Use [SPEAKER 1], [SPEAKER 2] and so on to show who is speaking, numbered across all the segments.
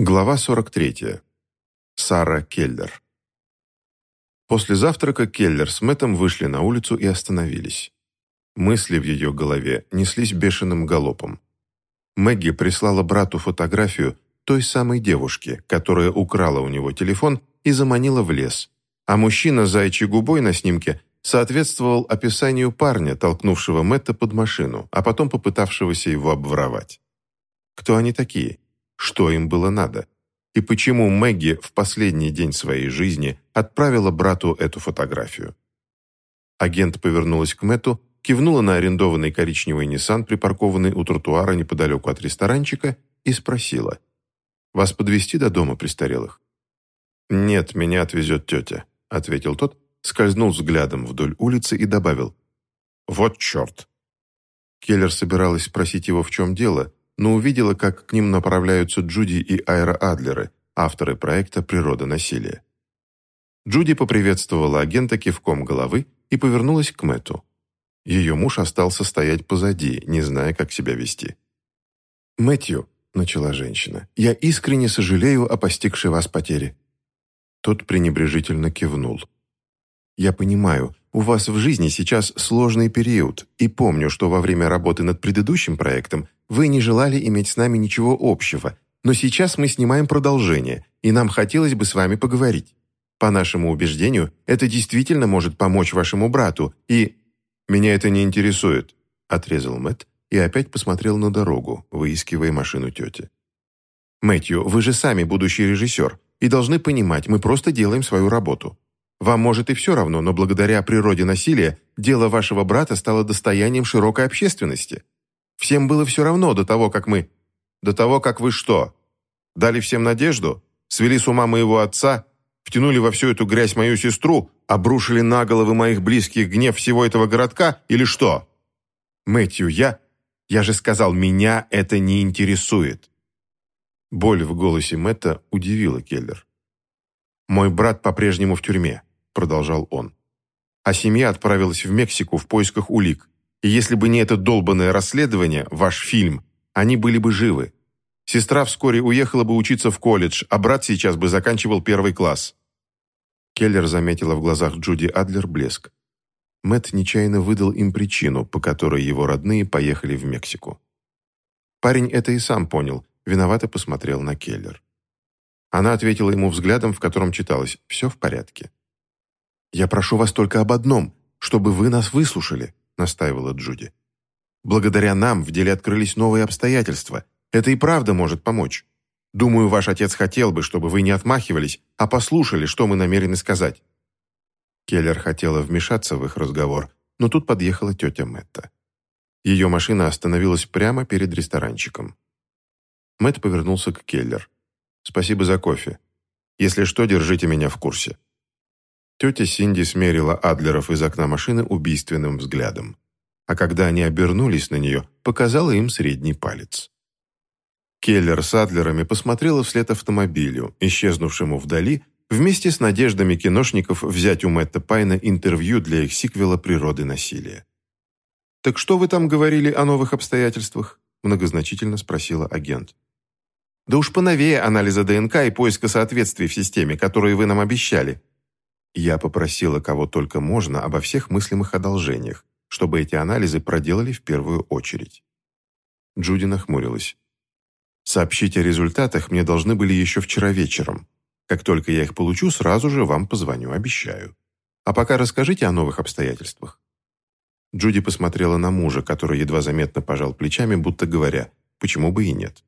[SPEAKER 1] Глава 43. Сара Келлер. После завтрака Келлер с Мэттом вышли на улицу и остановились. Мысли в ее голове неслись бешеным галопом. Мэгги прислала брату фотографию той самой девушки, которая украла у него телефон и заманила в лес, а мужчина с заячьей губой на снимке соответствовал описанию парня, толкнувшего Мэтта под машину, а потом попытавшегося его обворовать. Кто они такие? Что им было надо, и почему Мэгги в последний день своей жизни отправила брату эту фотографию. Агент повернулась к Мэтту, кивнула на арендованный коричневый Ниссан, припаркованный у тротуара неподалеку от ресторанчика, и спросила, «Вас подвезти до дома престарелых?» «Нет, меня отвезет тетя», — ответил тот, скользнул взглядом вдоль улицы и добавил, «Вот черт!» Келлер собиралась спросить его, в чем дело, но увидела, как к ним направляются Джуди и Айра Адлеры, авторы проекта «Природа насилия». Джуди поприветствовала агента кивком головы и повернулась к Мэтту. Ее муж остался стоять позади, не зная, как себя вести. «Мэтью», — начала женщина, — «я искренне сожалею о постигшей вас потере». Тот пренебрежительно кивнул. «Я понимаю, у вас в жизни сейчас сложный период, и помню, что во время работы над предыдущим проектом вы не желали иметь с нами ничего общего, но сейчас мы снимаем продолжение, и нам хотелось бы с вами поговорить. По нашему убеждению, это действительно может помочь вашему брату, и...» «Меня это не интересует», — отрезал Мэтт и опять посмотрел на дорогу, выискивая машину тети. «Мэтью, вы же сами будущий режиссер, и должны понимать, мы просто делаем свою работу. Вам, может, и все равно, но благодаря природе насилия дело вашего брата стало достоянием широкой общественности. Всем было все равно до того, как мы... До того, как вы что? Дали всем надежду? Свели с ума моего отца? Втянули во всю эту грязь мою сестру? Обрушили на головы моих близких гнев всего этого городка? Или что? Мэтью, я... Я же сказал, меня это не интересует. Боль в голосе Мэтта удивила Келлер. «Мой брат по-прежнему в тюрьме продолжал он. А семья отправилась в Мексику в поисках улик. И если бы не это долбанное расследование, ваш фильм, они были бы живы. Сестра вскоре уехала бы учиться в колледж, а брат сейчас бы заканчивал первый класс. Келлер заметила в глазах Джуди Адлер блеск. Мэт нечаянно выдал им причину, по которой его родные поехали в Мексику. Парень это и сам понял, виновато посмотрел на Келлер. Она ответила ему взглядом, в котором читалось «все в порядке». «Я прошу вас только об одном, чтобы вы нас выслушали», настаивала Джуди. «Благодаря нам в деле открылись новые обстоятельства. Это и правда может помочь. Думаю, ваш отец хотел бы, чтобы вы не отмахивались, а послушали, что мы намерены сказать». Келлер хотела вмешаться в их разговор, но тут подъехала тетя Мэтта. Ее машина остановилась прямо перед ресторанчиком. Мэтт повернулся к Келлер. «Спасибо за кофе. Если что, держите меня в курсе». Тетя Синди смерила Адлеров из окна машины убийственным взглядом. А когда они обернулись на нее, показала им средний палец. Келлер с Адлерами посмотрела вслед автомобилю, исчезнувшему вдали, вместе с надеждами киношников взять у Мэтта Пайна интервью для их сиквела «Природы насилия». «Так что вы там говорили о новых обстоятельствах?» многозначительно спросила агент. «Да уж поновее анализа ДНК и поиска соответствий в системе, которые вы нам обещали», я попросила кого только можно обо всех мыслимых одолжениях, чтобы эти анализы проделали в первую очередь. Джуди нахмурилась. «Сообщить о результатах мне должны были еще вчера вечером. Как только я их получу, сразу же вам позвоню, обещаю. А пока расскажите о новых обстоятельствах». Джуди посмотрела на мужа, который едва заметно пожал плечами, будто говоря, почему бы и нет.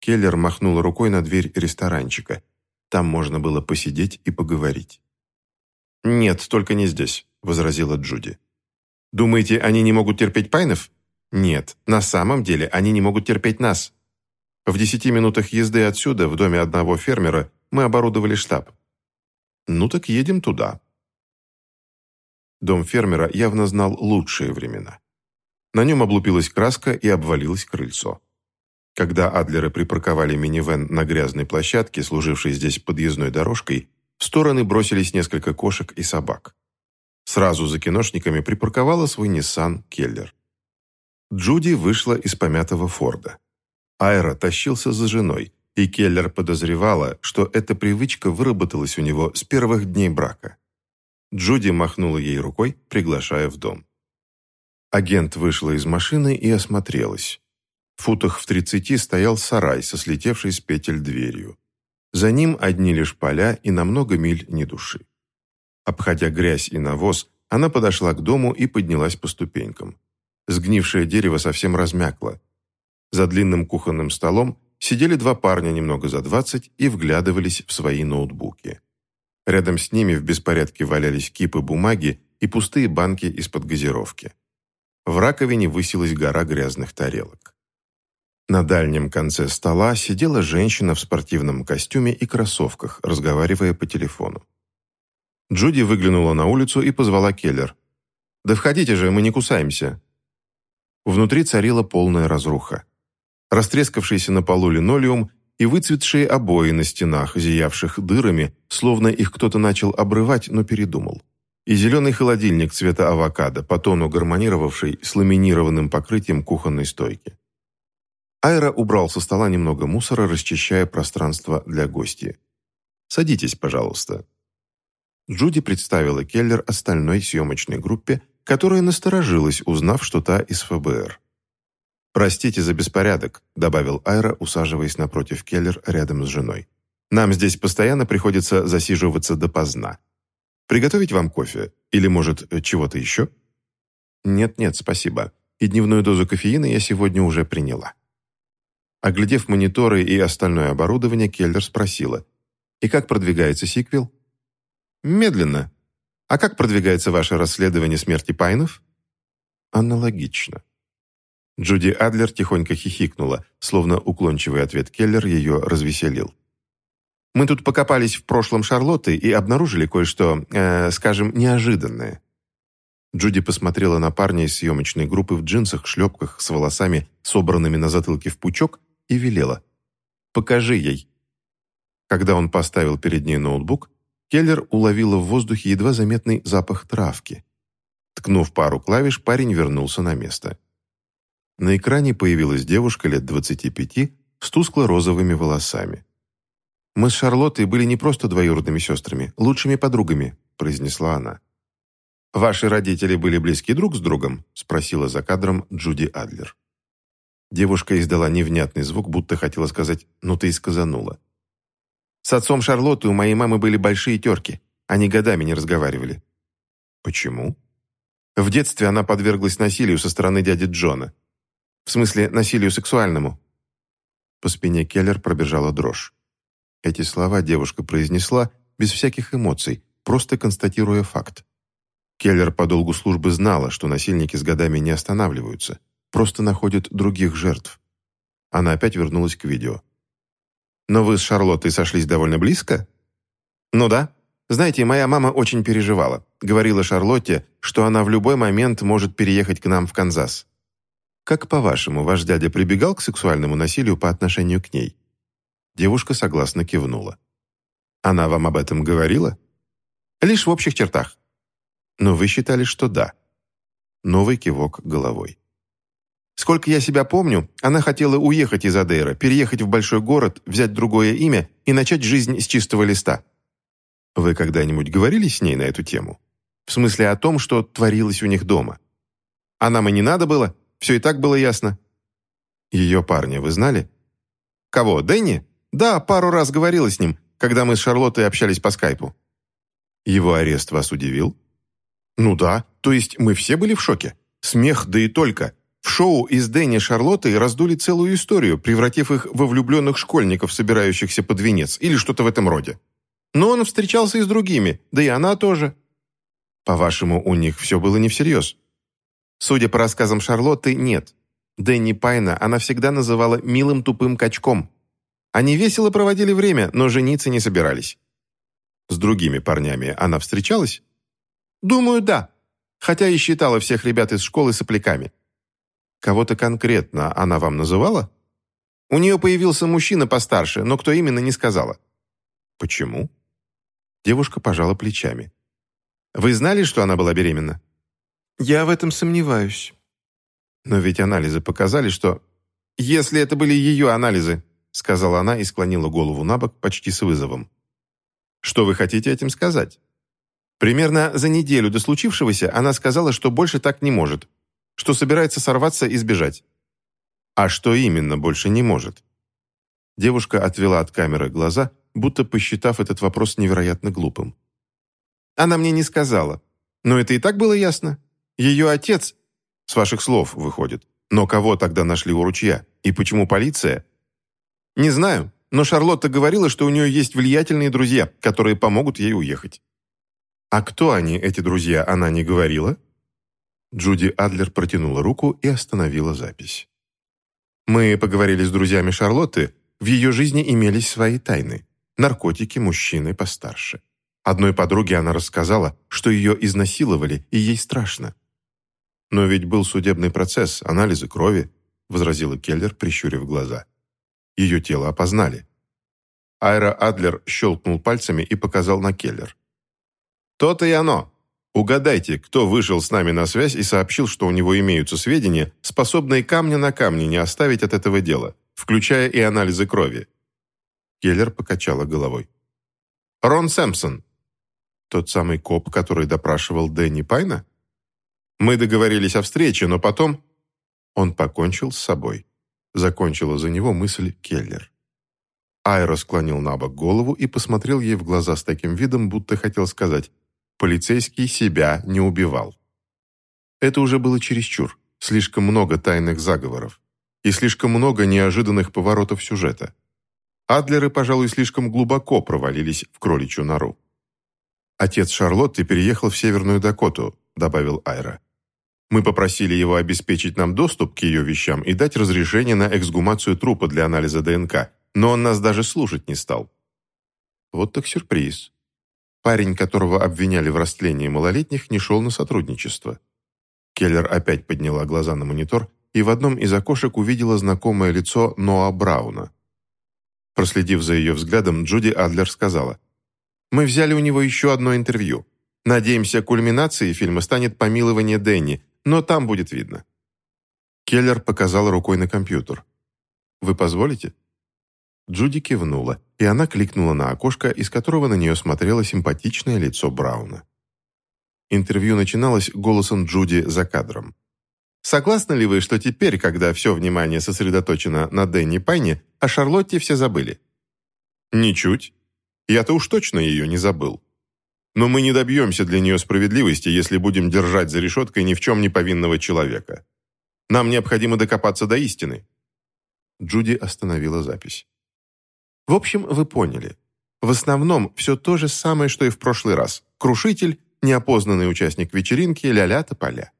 [SPEAKER 1] Келлер махнул рукой на дверь ресторанчика. Там можно было посидеть и поговорить. «Нет, только не здесь», — возразила Джуди. «Думаете, они не могут терпеть Пайнов? Нет, на самом деле они не могут терпеть нас. В десяти минутах езды отсюда, в доме одного фермера, мы оборудовали штаб. Ну так едем туда». Дом фермера явно знал лучшие времена. На нем облупилась краска и обвалилось крыльцо. Когда Адлеры припарковали минивэн на грязной площадке, служившей здесь подъездной дорожкой, в стороны бросились несколько кошек и собак. Сразу за киношниками припарковала свой Nissan Келлер. Джуди вышла из помятого Форда. Айра тащился за женой, И Келлер подозревала, что эта привычка выработалась у него с первых дней брака. Джуди махнула ей рукой, приглашая в дом. Агент вышла из машины и осмотрелась. В футах в тридцати стоял сарай со слетевшей с петель дверью. За ним одни лишь поля и на много миль ни души. Обходя грязь и навоз, она подошла к дому и поднялась по ступенькам. Сгнившее дерево совсем размякло. За длинным кухонным столом сидели два парня немного за двадцать и вглядывались в свои ноутбуки. Рядом с ними в беспорядке валялись кипы бумаги и пустые банки из-под газировки. В раковине высилась гора грязных тарелок. На дальнем конце стола сидела женщина в спортивном костюме и кроссовках, разговаривая по телефону. Джуди выглянула на улицу и позвала Келлер. «Да входите же, мы не кусаемся». Внутри царила полная разруха растрескавшийся на полу линолеум и выцветшие обои на стенах, зиявших дырами, словно их кто-то начал обрывать, но передумал. И зеленый холодильник цвета авокадо, по тону гармонировавший с ламинированным покрытием кухонной стойки. Айра убрал со стола немного мусора, расчищая пространство для гостей. «Садитесь, пожалуйста». Джуди представила Келлер остальной съемочной группе, которая насторожилась, узнав, что та из ФБР. «Простите за беспорядок», — добавил Айра, усаживаясь напротив Келлер рядом с женой. «Нам здесь постоянно приходится засиживаться допоздна. Приготовить вам кофе? Или, может, чего-то еще?» «Нет-нет, спасибо. И дневную дозу кофеина я сегодня уже приняла». Оглядев мониторы и остальное оборудование, Келлер спросила. «И как продвигается сиквел?» «Медленно. А как продвигается ваше расследование смерти Пайнов?» «Аналогично. Джуди Адлер тихонько хихикнула, словно уклончивый ответ Келлер ее развеселил. «Мы тут покопались в прошлом Шарлотты и обнаружили кое-что, э, скажем, неожиданное». Джуди посмотрела на парня из съемочной группы в джинсах, шлепках, с волосами, собранными на затылке в пучок, и велела. «Покажи ей». Когда он поставил перед ней ноутбук, Келлер уловила в воздухе едва заметный запах травки. Ткнув пару клавиш, парень вернулся на место. На экране появилась девушка лет 25 с тускло-розовыми волосами. «Мы с Шарлоттой были не просто двоюродными сестрами, лучшими подругами», произнесла она. «Ваши родители были близки друг с другом?» спросила за кадром Джуди Адлер. Девушка издала невнятный звук, будто хотела сказать «ну ты и сказанула». «С отцом Шарлотты у моей мамы были большие терки. Они годами не разговаривали». «Почему?» В детстве она подверглась насилию со стороны дяди Джона. В смысле, насилию сексуальному». По спине Келлер пробежала дрожь. Эти слова девушка произнесла без всяких эмоций, просто констатируя факт. Келлер по долгу службы знала, что насильники с годами не останавливаются, просто находят других жертв. Она опять вернулась к видео. «Но вы с Шарлоттой сошлись довольно близко?» «Ну да. Знаете, моя мама очень переживала. Говорила Шарлотте, что она в любой момент может переехать к нам в Канзас. Как, по-вашему, ваш дядя прибегал к сексуальному насилию по отношению к ней?» Девушка согласно кивнула. «Она вам об этом говорила?» «Лишь в общих чертах». «Но вы считали, что да». Новый кивок головой. Сколько я себя помню, она хотела уехать из Адейра, переехать в большой город, взять другое имя и начать жизнь с чистого листа. Вы когда-нибудь говорили с ней на эту тему? В смысле о том, что творилось у них дома? А нам и не надо было. Все и так было ясно». «Ее парня вы знали?» «Кого, Дэнни?» «Да, пару раз говорила с ним, когда мы с Шарлоттой общались по скайпу». «Его арест вас удивил?» «Ну да, то есть мы все были в шоке. Смех, да и только. В шоу из Дэнни Шарлотты раздули целую историю, превратив их во влюбленных школьников, собирающихся под венец, или что-то в этом роде. Но он встречался и с другими, да и она тоже». «По-вашему, у них все было не всерьез?» Судя по рассказам Шарлотты, нет. Дэнни Пайна она всегда называла «милым тупым качком». Они весело проводили время, но жениться не собирались. С другими парнями она встречалась? Думаю, да. Хотя и считала всех ребят из школы сопляками. Кого-то конкретно она вам называла? У нее появился мужчина постарше, но кто именно, не сказала. Почему? Девушка пожала плечами. Вы знали, что она была беременна? Я в этом сомневаюсь. Но ведь анализы показали, что... Если это были ее анализы, сказала она и склонила голову на бок почти с вызовом. «Что вы хотите этим сказать?» Примерно за неделю до случившегося она сказала, что больше так не может, что собирается сорваться и сбежать. А что именно больше не может? Девушка отвела от камеры глаза, будто посчитав этот вопрос невероятно глупым. Она мне не сказала. Но это и так было ясно. Ее отец... С ваших слов, выходит. Но кого тогда нашли у ручья? И почему полиция? Не знаю, но Шарлотта говорила, что у нее есть влиятельные друзья, которые помогут ей уехать. А кто они, эти друзья, она не говорила? Джуди Адлер протянула руку и остановила запись. Мы поговорили с друзьями Шарлотты, в ее жизни имелись свои тайны. Наркотики, мужчины постарше. Одной подруге она рассказала, что ее изнасиловали, и ей страшно. «Но ведь был судебный процесс, анализы крови», возразила Келлер, прищурив глаза. Ее тело опознали. Айра Адлер щелкнул пальцами и показал на Келлер. «То-то и оно. Угадайте, кто вышел с нами на связь и сообщил, что у него имеются сведения, способные камня на камне не оставить от этого дела, включая и анализы крови». Келлер покачала головой. «Рон Сэмпсон». «Тот самый коп, который допрашивал Дэнни Пайна?» «Мы договорились о встрече, но потом...» Он покончил с собой. Закончила за него мысль Келлер. Айро склонил на бок голову и посмотрел ей в глаза с таким видом, будто хотел сказать «полицейский себя не убивал». Это уже было чересчур, слишком много тайных заговоров и слишком много неожиданных поворотов сюжета. Адлеры, пожалуй, слишком глубоко провалились в кроличью нору. «Отец Шарлотты переехал в Северную Дакоту», — добавил Айра. Мы попросили его обеспечить нам доступ к ее вещам и дать разрешение на эксгумацию трупа для анализа ДНК, но он нас даже слушать не стал. Вот так сюрприз. Парень, которого обвиняли в растлении малолетних, не шел на сотрудничество. Келлер опять подняла глаза на монитор и в одном из окошек увидела знакомое лицо Ноа Брауна. Проследив за ее взглядом, Джуди Адлер сказала, «Мы взяли у него еще одно интервью. Надеемся, кульминацией фильма станет помилование Дэнни, но там будет видно». Келлер показал рукой на компьютер. «Вы позволите?» Джуди кивнула, и она кликнула на окошко, из которого на нее смотрело симпатичное лицо Брауна. Интервью начиналось голосом Джуди за кадром. «Согласны ли вы, что теперь, когда все внимание сосредоточено на Дэнни Пайне, о Шарлотте все забыли?» «Ничуть. Я-то уж точно ее не забыл. Но мы не добьемся для нее справедливости, если будем держать за решеткой ни в чем не повинного человека. Нам необходимо докопаться до истины». Джуди остановила запись. «В общем, вы поняли. В основном все то же самое, что и в прошлый раз. Крушитель, неопознанный участник вечеринки, ля-ля тополя.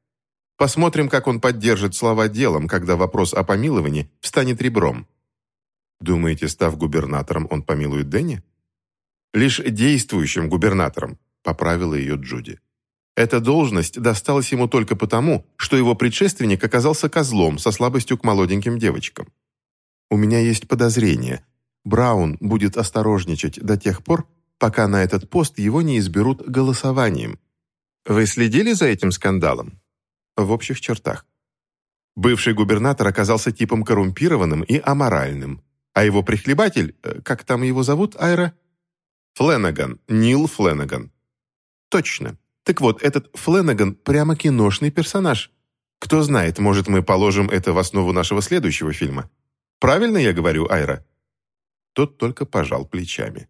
[SPEAKER 1] Посмотрим, как он поддержит слова делом, когда вопрос о помиловании встанет ребром. Думаете, став губернатором, он помилует Дэнни? Лишь действующим губернатором, поправила ее Джуди. Эта должность досталась ему только потому, что его предшественник оказался козлом со слабостью к молоденьким девочкам. У меня есть подозрение. Браун будет осторожничать до тех пор, пока на этот пост его не изберут голосованием. Вы следили за этим скандалом? В общих чертах. Бывший губернатор оказался типом коррумпированным и аморальным, а его прихлебатель, э, как там его зовут, Айра, Фленаган, Нил Фленаган. Точно. Так вот, этот Фленаган прямо киношный персонаж. Кто знает, может, мы положим это в основу нашего следующего фильма. Правильно я говорю, Айра?» Тот только пожал плечами.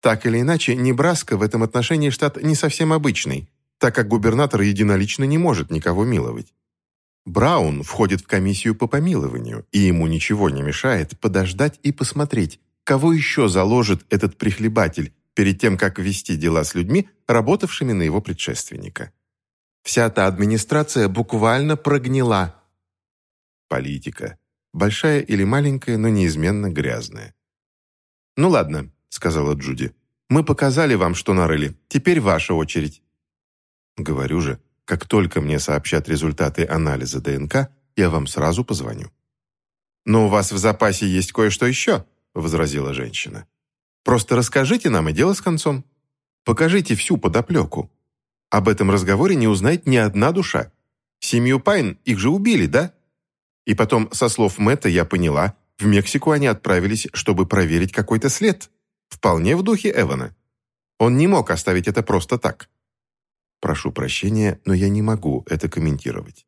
[SPEAKER 1] Так или иначе, Небраска в этом отношении штат не совсем обычный, так как губернатор единолично не может никого миловать. Браун входит в комиссию по помилованию, и ему ничего не мешает подождать и посмотреть, Кого еще заложит этот прихлебатель перед тем, как вести дела с людьми, работавшими на его предшественника? Вся та администрация буквально прогнила. Политика. Большая или маленькая, но неизменно грязная. «Ну ладно», — сказала Джуди. «Мы показали вам, что нарыли. Теперь ваша очередь». «Говорю же, как только мне сообщат результаты анализа ДНК, я вам сразу позвоню». «Но у вас в запасе есть кое-что еще», — возразила женщина. «Просто расскажите нам, и дело с концом. Покажите всю подоплеку. Об этом разговоре не узнает ни одна душа. Семью Пайн их же убили, да? И потом, со слов Мэтта, я поняла, В Мексику они отправились, чтобы проверить какой-то след. Вполне в духе Эвана. Он не мог оставить это просто так. Прошу прощения, но я не могу это комментировать.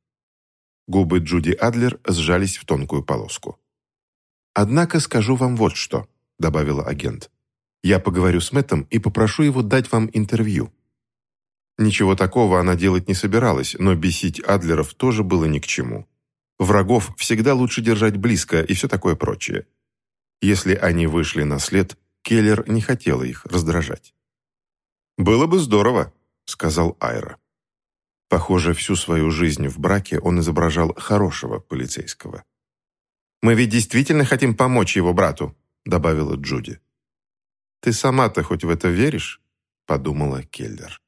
[SPEAKER 1] Губы Джуди Адлер сжались в тонкую полоску. «Однако скажу вам вот что», — добавила агент. «Я поговорю с Мэттом и попрошу его дать вам интервью». Ничего такого она делать не собиралась, но бесить Адлеров тоже было ни к чему. Врагов всегда лучше держать близко и все такое прочее. Если они вышли на след, Келлер не хотела их раздражать. «Было бы здорово», — сказал Айра. Похоже, всю свою жизнь в браке он изображал хорошего полицейского. «Мы ведь действительно хотим помочь его брату», — добавила Джуди. «Ты сама-то хоть в это веришь?» — подумала Келлер.